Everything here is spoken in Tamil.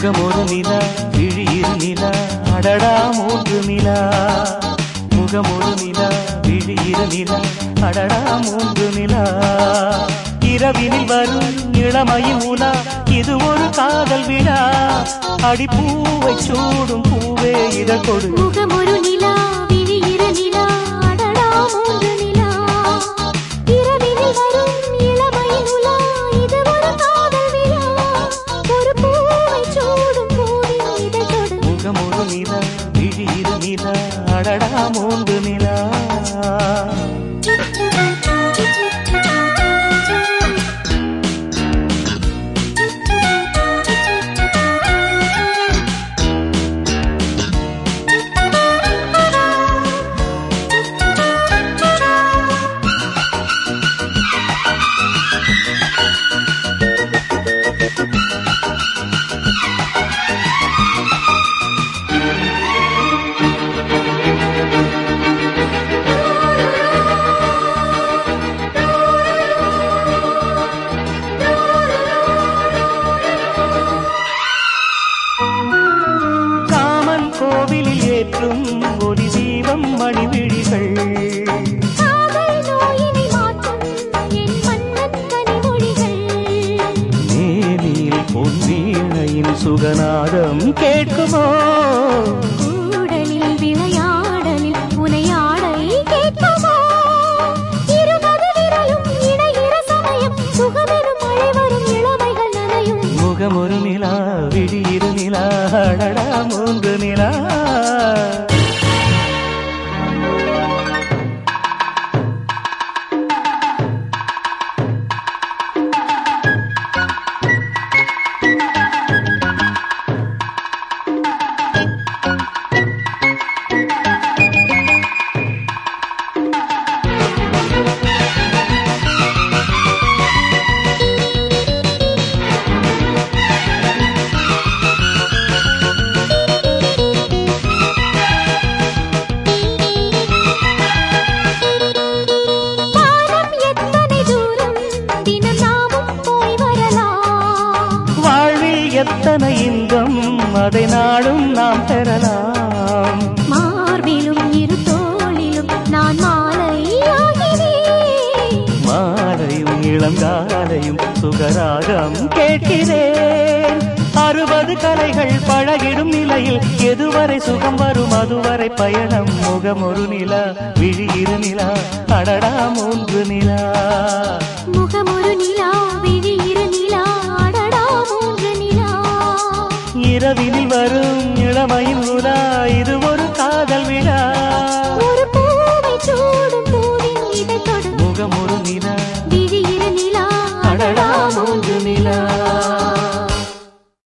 முகமொரு நிலா விழியில் நிலா அடடா மூன்று நிலா முகமொரு நிலா விழியிரு நிலா அடடா மூன்று நிலா இரவினில் வரும் இளமையில் உலா இது ஒரு காதல் விழா. அடிப்பூவை சூடும் பூவே இதை கொடு. முகமொரு மூன்று நிலா விழி நிலா அடடா மூன்று நிலா. சுகநாதம் கேட்குமோ? எத்தனை இன்பம் அதை நாடும் நாம் பெறலாம். மார்பிலும் இரு தோளிலும் நான் மாலையும் இளங்காலையும் சுகராகம் கேட்கிறேன். அறுபது கலைகள் பழகிடும் நிலையில் எதுவரை சுகம் வரும்? அதுவரை பயணம் முகம் ஒரு நிலா விழி இரு நிலா அடடா மூன்று நிலா. இரவினில் வரும் இளமையின் உலா இது ஒரு காதல் விழா.